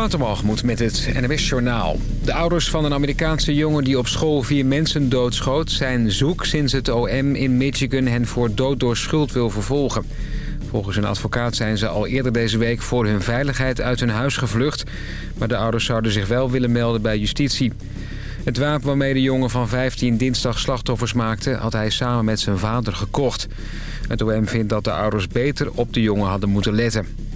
Watermalgemoed met het NWS Journaal. De ouders van een Amerikaanse jongen die op school vier mensen doodschoot... zijn zoek sinds het OM in Michigan hen voor dood door schuld wil vervolgen. Volgens een advocaat zijn ze al eerder deze week voor hun veiligheid uit hun huis gevlucht... maar de ouders zouden zich wel willen melden bij justitie. Het wapen waarmee de jongen van 15 dinsdag slachtoffers maakte... had hij samen met zijn vader gekocht. Het OM vindt dat de ouders beter op de jongen hadden moeten letten.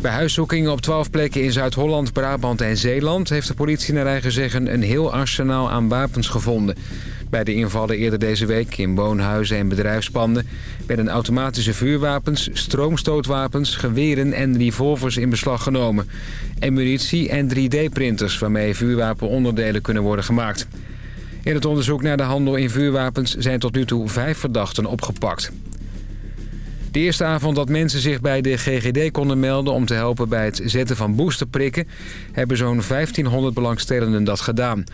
Bij huiszoekingen op 12 plekken in Zuid-Holland, Brabant en Zeeland... heeft de politie naar eigen zeggen een heel arsenaal aan wapens gevonden. Bij de invallen eerder deze week in woonhuizen en bedrijfspanden... werden automatische vuurwapens, stroomstootwapens, geweren en revolvers in beslag genomen. En munitie en 3D-printers waarmee vuurwapenonderdelen kunnen worden gemaakt. In het onderzoek naar de handel in vuurwapens zijn tot nu toe vijf verdachten opgepakt. De eerste avond dat mensen zich bij de GGD konden melden om te helpen bij het zetten van boosterprikken... hebben zo'n 1500 belangstellenden dat gedaan.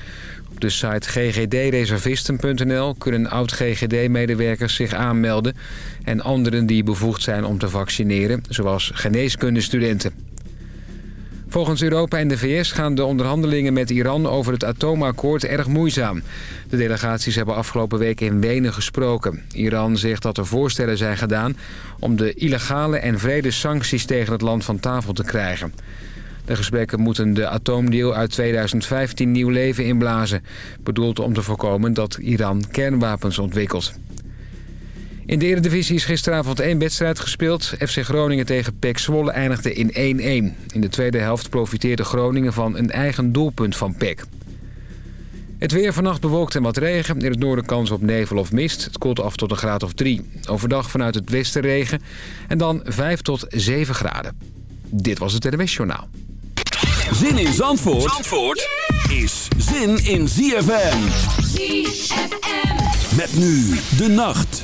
Op de site ggdreservisten.nl kunnen oud-GGD-medewerkers zich aanmelden... en anderen die bevoegd zijn om te vaccineren, zoals geneeskundestudenten. Volgens Europa en de VS gaan de onderhandelingen met Iran over het atoomakkoord erg moeizaam. De delegaties hebben afgelopen week in Wenen gesproken. Iran zegt dat er voorstellen zijn gedaan om de illegale en vrede sancties tegen het land van tafel te krijgen. De gesprekken moeten de atoomdeal uit 2015 nieuw leven inblazen. Bedoeld om te voorkomen dat Iran kernwapens ontwikkelt. In de Eredivisie is gisteravond één wedstrijd gespeeld. FC Groningen tegen PEC Zwolle eindigde in 1-1. In de tweede helft profiteerde Groningen van een eigen doelpunt van PEC. Het weer vannacht bewolkt en wat regen. In het noorden kans op nevel of mist. Het koelt af tot een graad of 3. Overdag vanuit het westen regen. En dan 5 tot 7 graden. Dit was het NWS Journaal. Zin in Zandvoort, Zandvoort is zin in ZFM. ZFM. Met nu de nacht.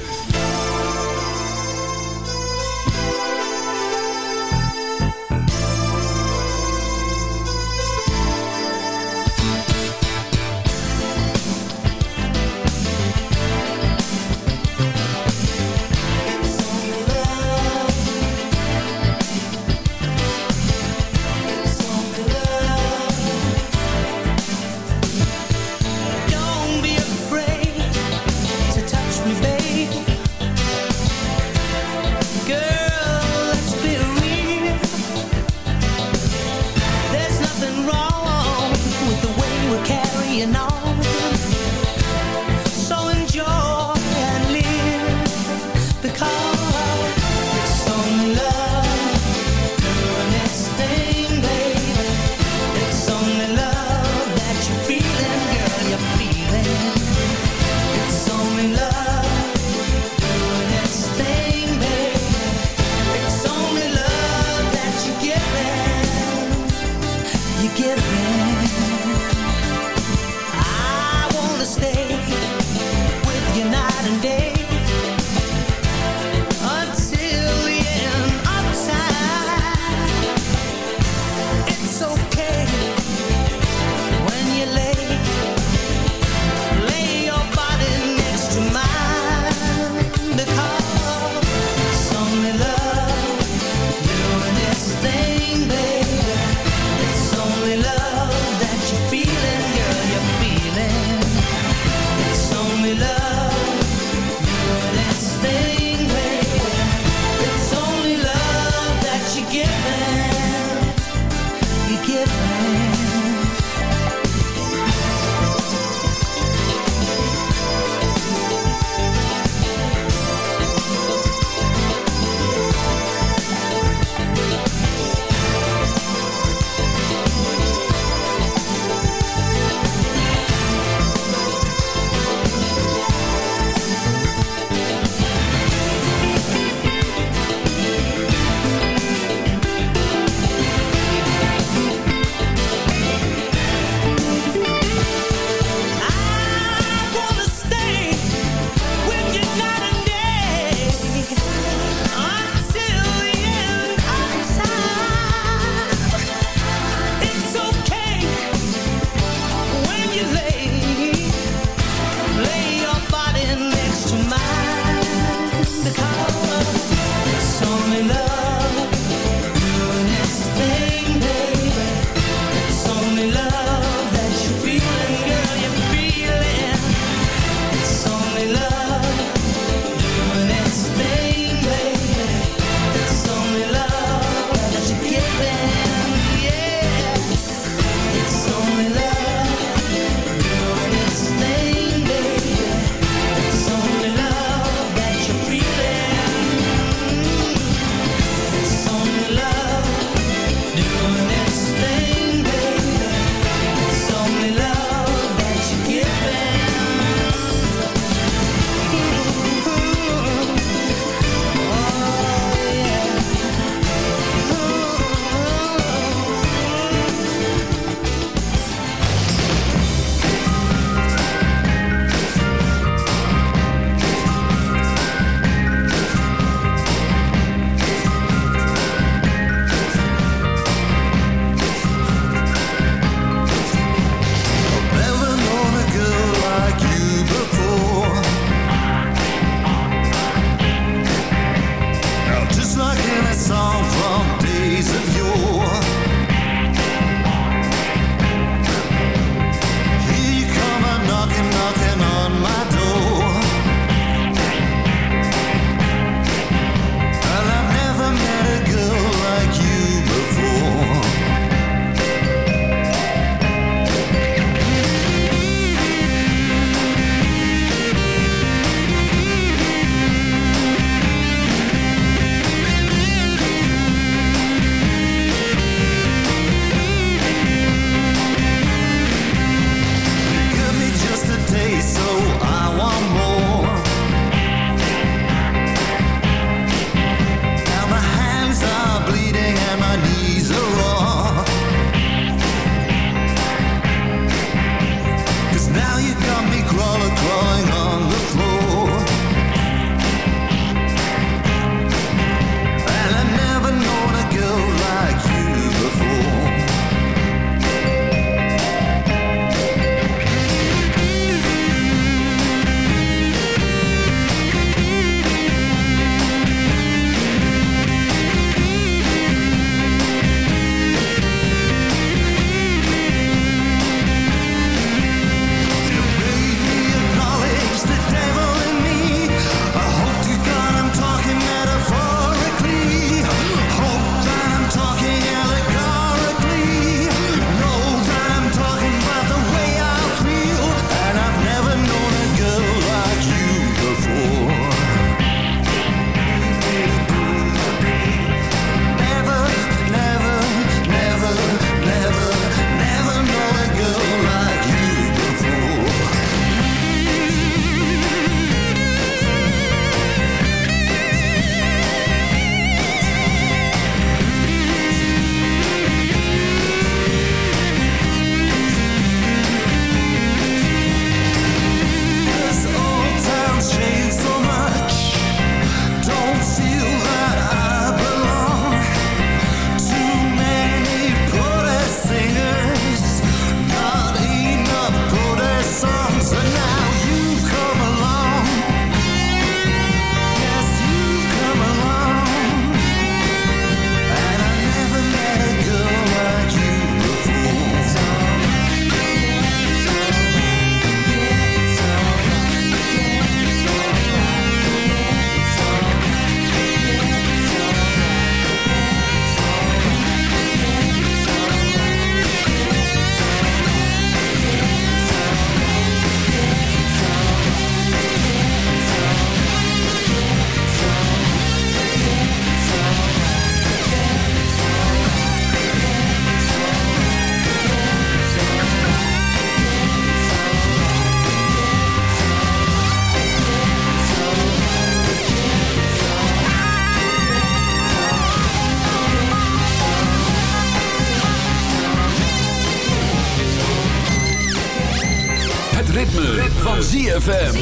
van ZFM.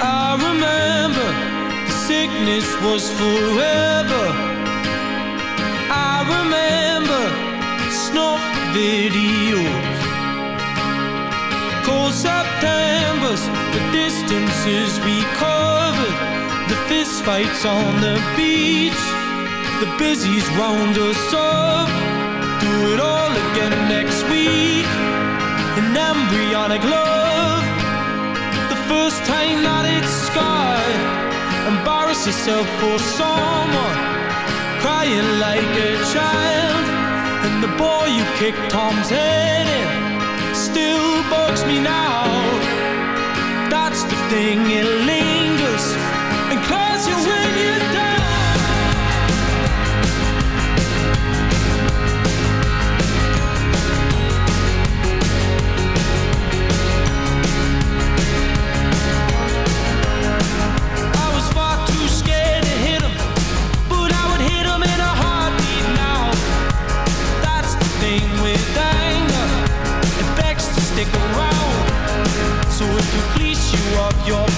I remember the sickness was forever. I remember snuff videos. Cold September's the distances we covered, the fist fights on the beach, the busies round us up. Do it all again next week. An embryonic love, the first time that it's scarred. Embarrass yourself for someone, crying like a child. And the boy you kicked Tom's head in still bugs me now Ding-a-ling you of your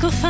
sacrifice.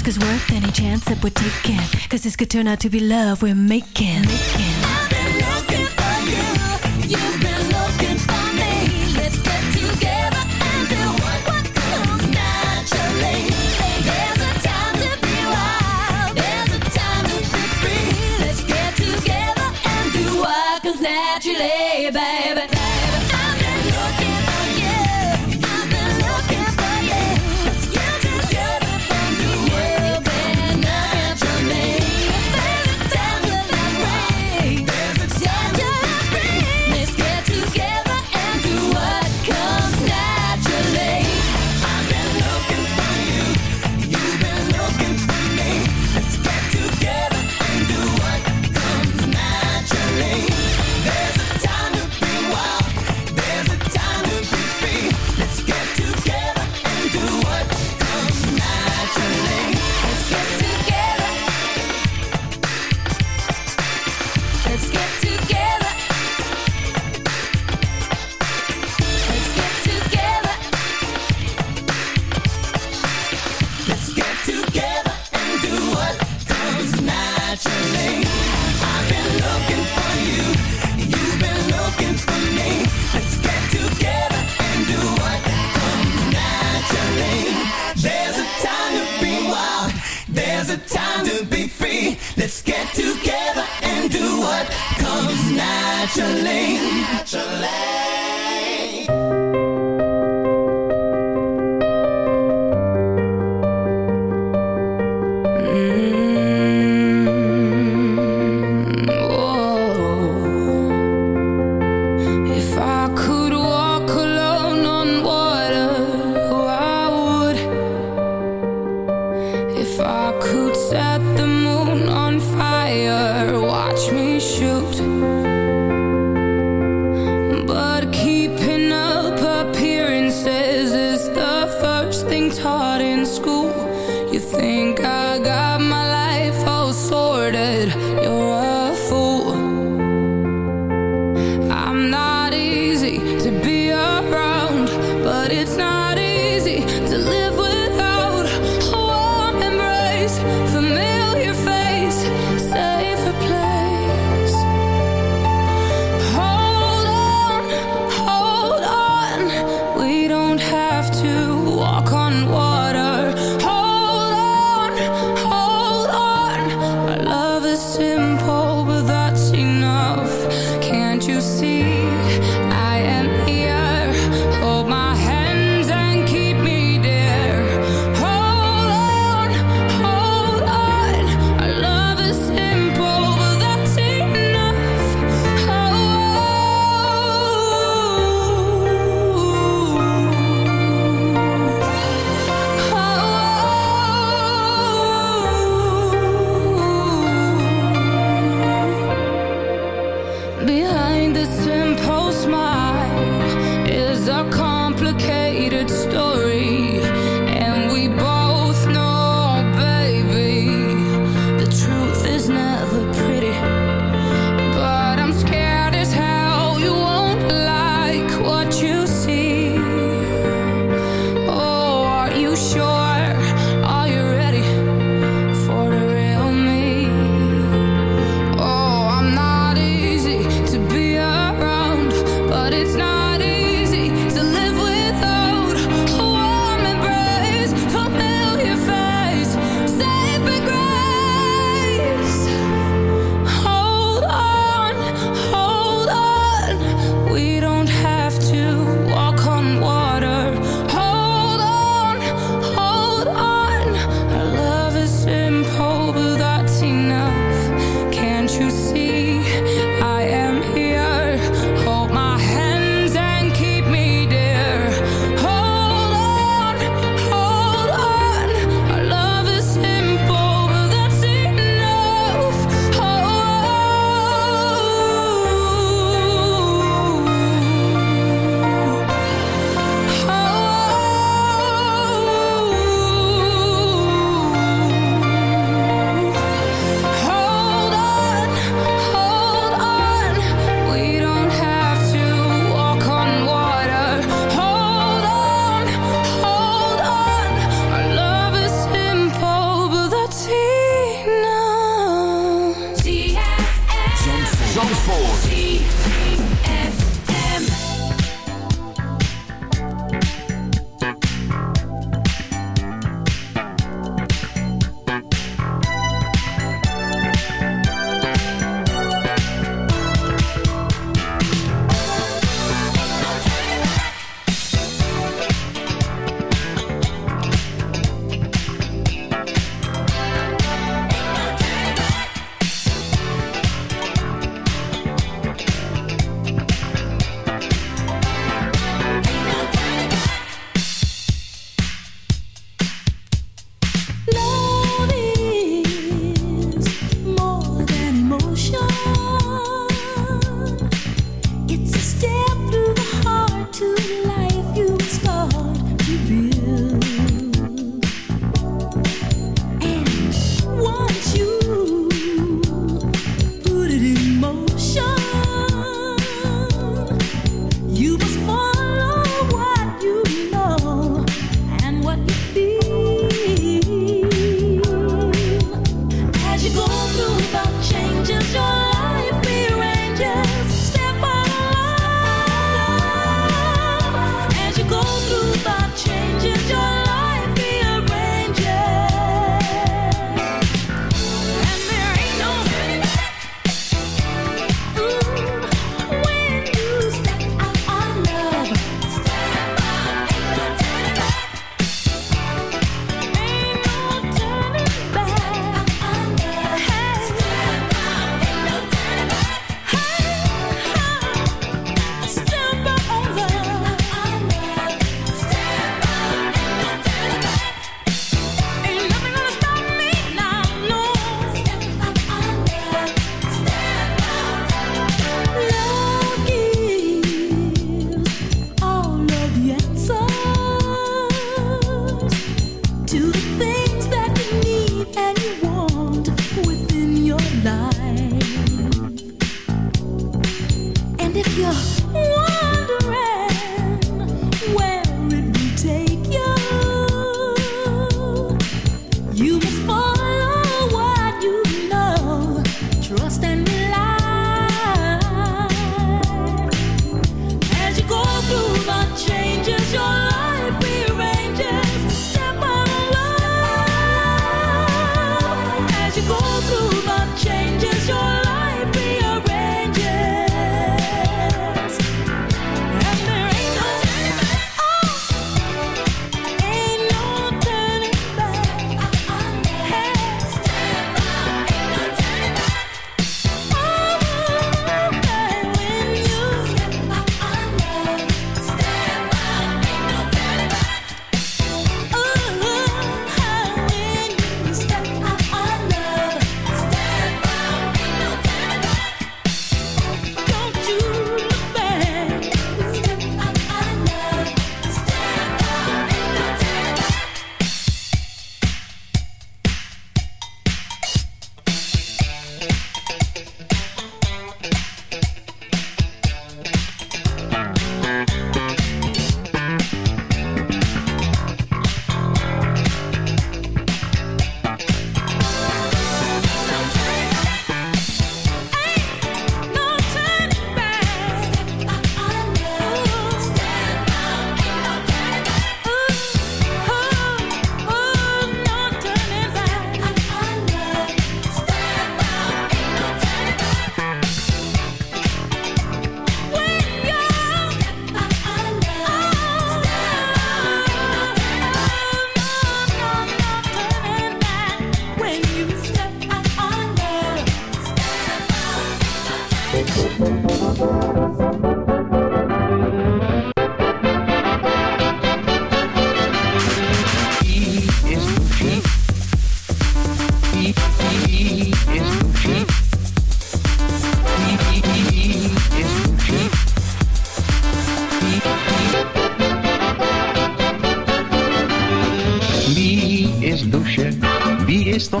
ask is worth any chance that we're taking Cause this could turn out to be love we're making, making. I've been looking for you You've been simple,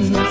manos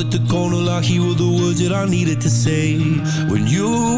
at the corner like he were the words that I needed to say. When you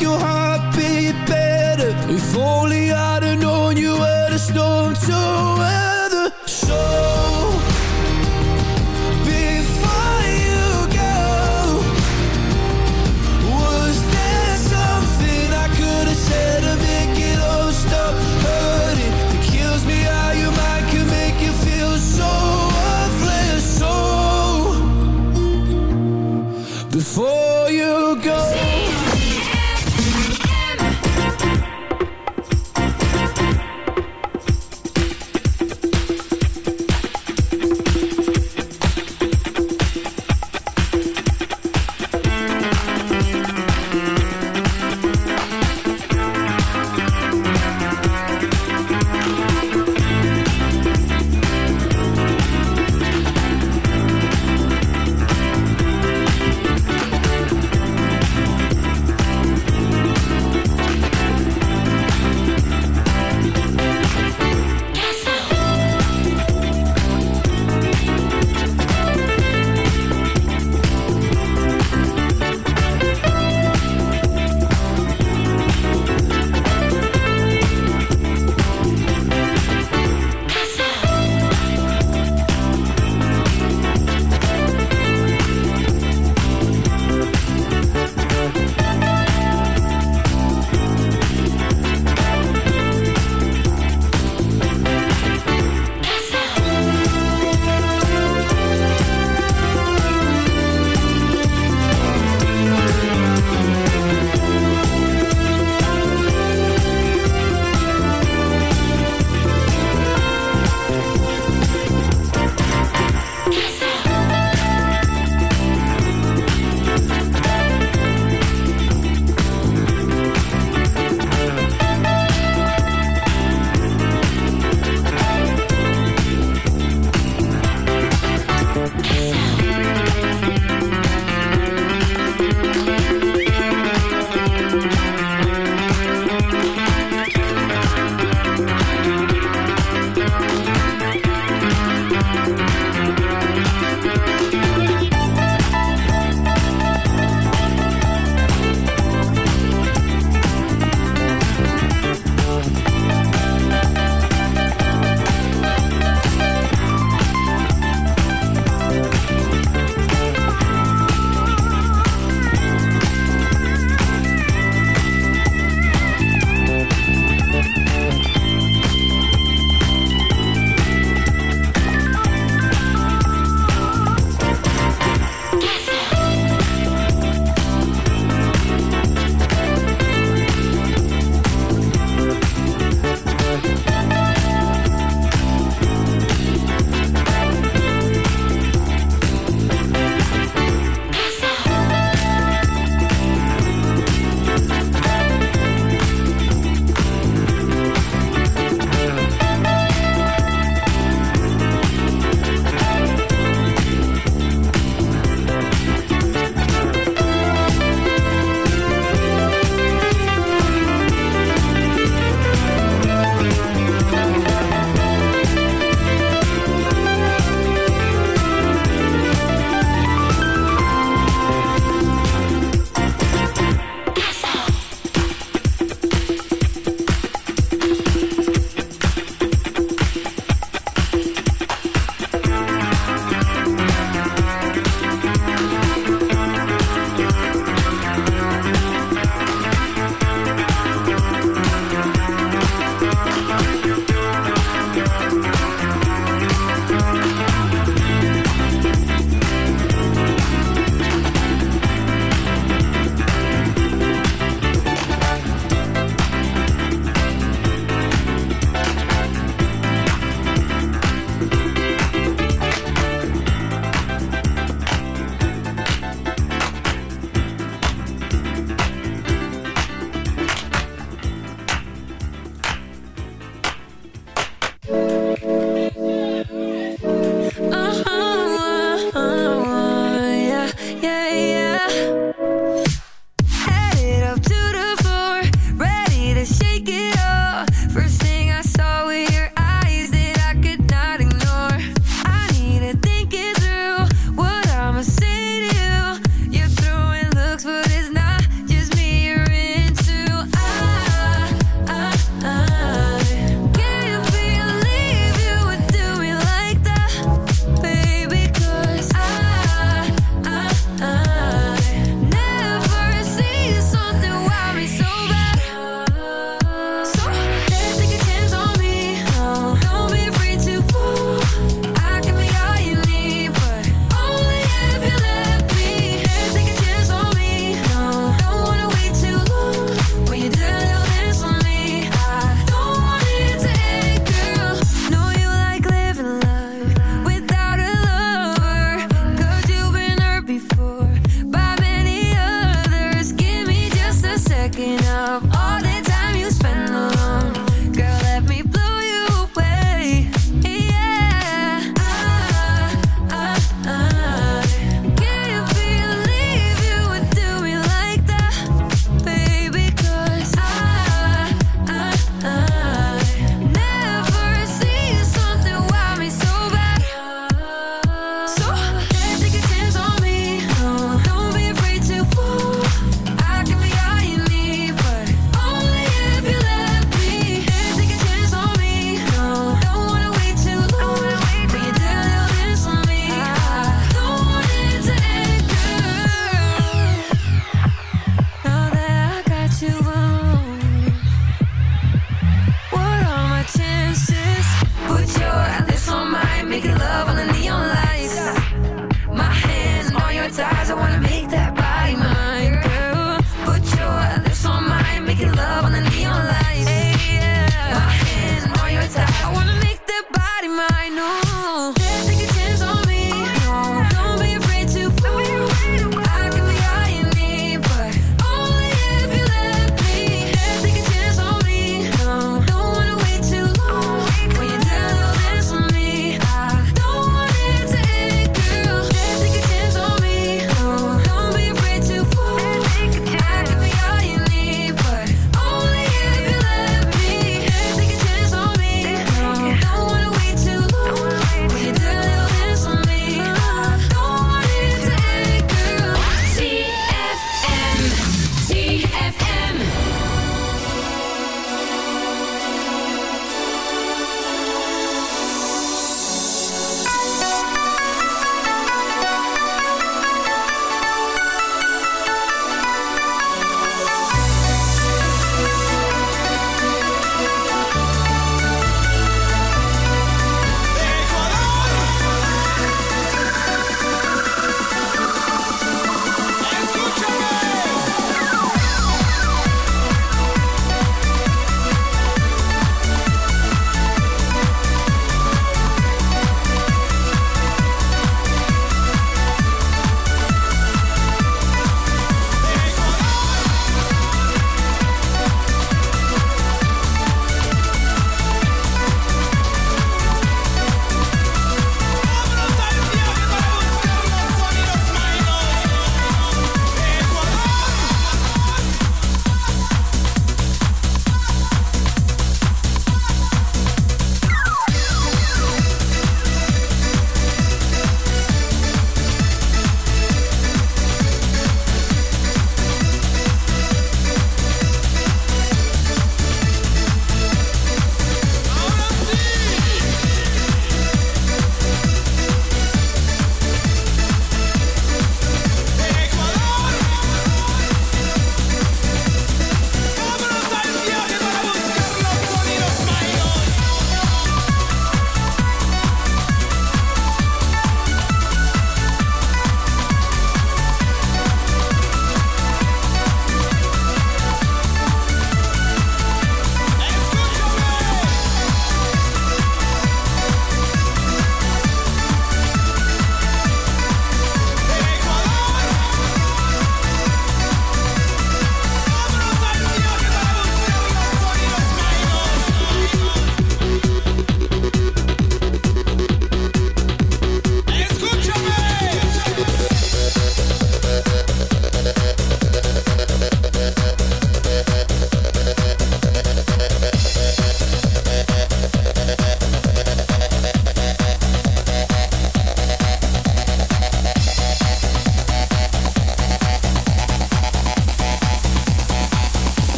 You your